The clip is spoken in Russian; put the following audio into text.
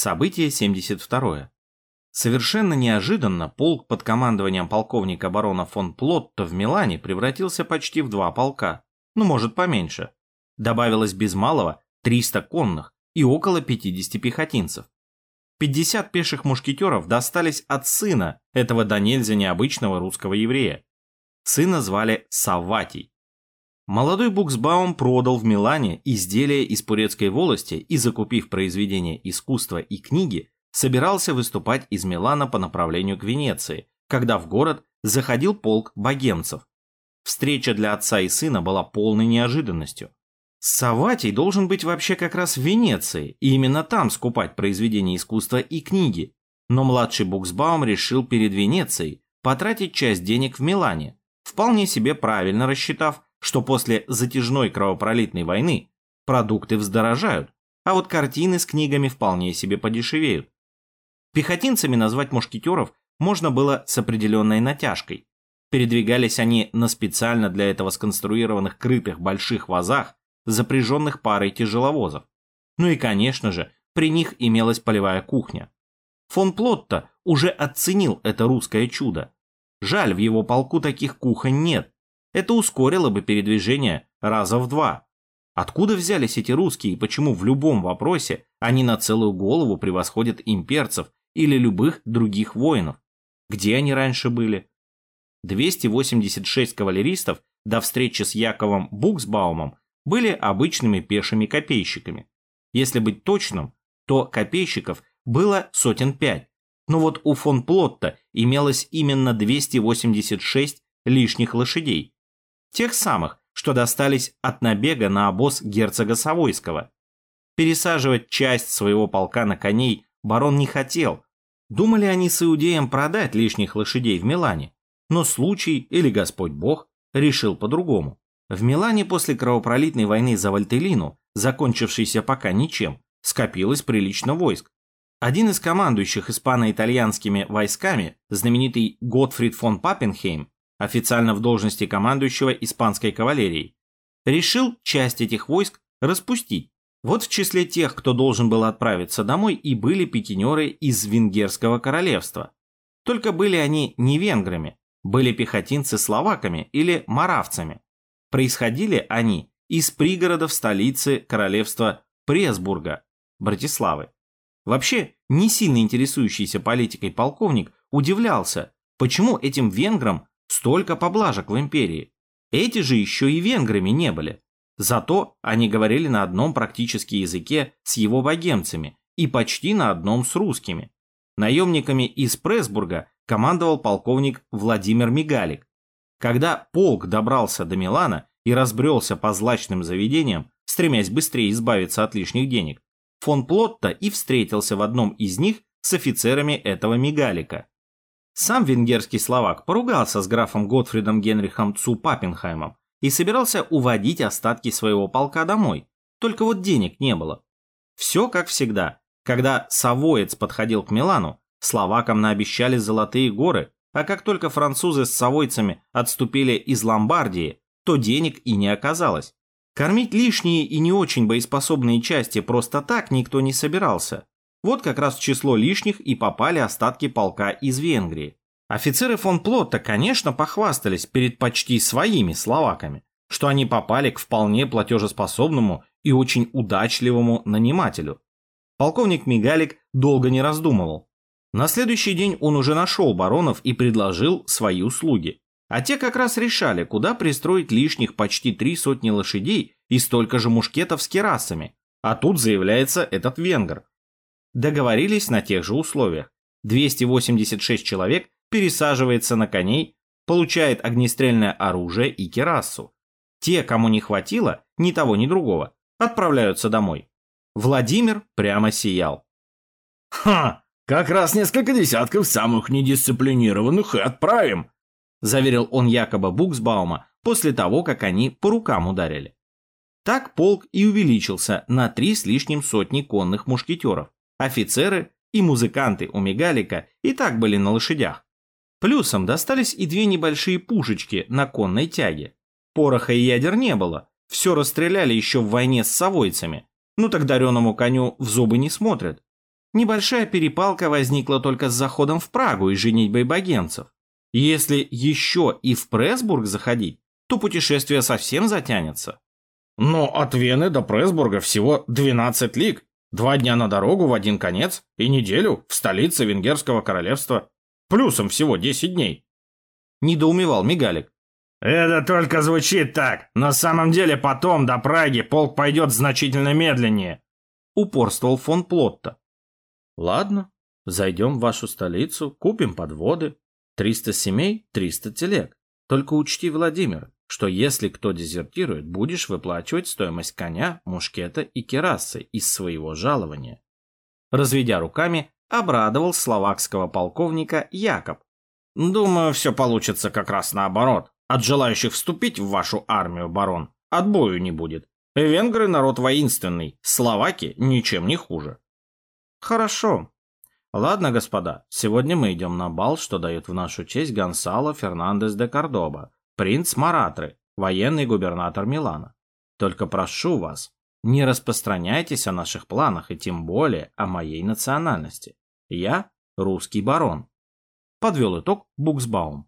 Событие 72. Совершенно неожиданно полк под командованием полковника барона фон Плотта в Милане превратился почти в два полка, ну, может, поменьше. Добавилось без малого 300 конных и около 50 пехотинцев. 50 пеших мушкетеров достались от сына этого до нельзя необычного русского еврея. Сына звали Савватий. Молодой Буксбаум продал в Милане изделия из Пурецкой волости и, закупив произведения искусства и книги, собирался выступать из Милана по направлению к Венеции, когда в город заходил полк богемцев. Встреча для отца и сына была полной неожиданностью. Саватий должен быть вообще как раз в Венеции, и именно там скупать произведения искусства и книги. Но младший Буксбаум решил перед Венецией потратить часть денег в Милане, вполне себе правильно рассчитав, что после затяжной кровопролитной войны продукты вздорожают, а вот картины с книгами вполне себе подешевеют. Пехотинцами назвать мушкетеров можно было с определенной натяжкой. Передвигались они на специально для этого сконструированных крытых больших вазах, запряженных парой тяжеловозов. Ну и, конечно же, при них имелась полевая кухня. Фон Плотта уже оценил это русское чудо. Жаль, в его полку таких кухонь нет, это ускорило бы передвижение раза в два. Откуда взялись эти русские и почему в любом вопросе они на целую голову превосходят имперцев или любых других воинов? Где они раньше были? 286 кавалеристов до встречи с Яковом Буксбаумом были обычными пешими копейщиками. Если быть точным, то копейщиков было сотен пять, но вот у фон Плотта имелось именно 286 лишних лошадей, Тех самых, что достались от набега на обоз герцога Савойского. Пересаживать часть своего полка на коней барон не хотел. Думали они с иудеем продать лишних лошадей в Милане. Но случай, или Господь Бог, решил по-другому. В Милане после кровопролитной войны за Вальтелину, закончившейся пока ничем, скопилось прилично войск. Один из командующих испано-итальянскими войсками, знаменитый Готфрид фон Паппенхейм, официально в должности командующего испанской кавалерией, решил часть этих войск распустить. Вот в числе тех, кто должен был отправиться домой, и были пикинеры из Венгерского королевства. Только были они не венграми, были пехотинцы словаками или маравцами. Происходили они из пригородов столицы королевства Пресбурга, Братиславы. Вообще, не сильно интересующийся политикой полковник удивлялся, почему этим венграм Столько поблажек в империи. Эти же еще и венграми не были. Зато они говорили на одном практически языке с его богемцами и почти на одном с русскими. Наемниками из Пресбурга командовал полковник Владимир Мигалик. Когда полк добрался до Милана и разбрелся по злачным заведениям, стремясь быстрее избавиться от лишних денег, фон Плотта и встретился в одном из них с офицерами этого Мигалика. Сам венгерский словак поругался с графом Готфридом Генрихом Цу Паппенхаймом и собирался уводить остатки своего полка домой. Только вот денег не было. Все как всегда. Когда Савоец подходил к Милану, словакам наобещали золотые горы, а как только французы с савойцами отступили из Ломбардии, то денег и не оказалось. Кормить лишние и не очень боеспособные части просто так никто не собирался. Вот как раз число лишних и попали остатки полка из Венгрии. Офицеры фон Плотта, конечно, похвастались перед почти своими словаками, что они попали к вполне платежеспособному и очень удачливому нанимателю. Полковник Мигалик долго не раздумывал. На следующий день он уже нашел баронов и предложил свои услуги. А те как раз решали, куда пристроить лишних почти три сотни лошадей и столько же мушкетов с керасами. А тут заявляется этот венгр, договорились на тех же условиях. 286 человек пересаживается на коней, получает огнестрельное оружие и керасу. Те, кому не хватило ни того, ни другого, отправляются домой. Владимир прямо сиял. «Ха! Как раз несколько десятков самых недисциплинированных и отправим!» заверил он якобы Буксбаума после того, как они по рукам ударили. Так полк и увеличился на три с лишним сотни конных мушкетеров. Офицеры и музыканты у Мигалика и так были на лошадях. Плюсом достались и две небольшие пушечки на конной тяге. Пороха и ядер не было, все расстреляли еще в войне с совойцами. Ну так дареному коню в зубы не смотрят. Небольшая перепалка возникла только с заходом в Прагу и женитьбой богенцев. Если еще и в Пресбург заходить, то путешествие совсем затянется. Но от Вены до Пресбурга всего 12 лиг. Два дня на дорогу в один конец и неделю в столице Венгерского королевства. Плюсом всего 10 дней. Недоумевал Мигалик. Это только звучит так. На самом деле потом до Праги полк пойдет значительно медленнее. Упорствовал фон Плотта. Ладно, зайдем в вашу столицу, купим подводы. 300 семей, 300 телег. Только учти, Владимир, что если кто дезертирует, будешь выплачивать стоимость коня, мушкета и керасы из своего жалования. Разведя руками, обрадовал словакского полковника Якоб. Думаю, все получится как раз наоборот. От желающих вступить в вашу армию, барон, отбою не будет. Венгры народ воинственный, словаки ничем не хуже. Хорошо. Ладно, господа, сегодня мы идем на бал, что дает в нашу честь Гонсало Фернандес де Кордоба, принц Маратры, военный губернатор Милана. Только прошу вас, не распространяйтесь о наших планах и тем более о моей национальности. Я русский барон. Подвел итог Буксбаум.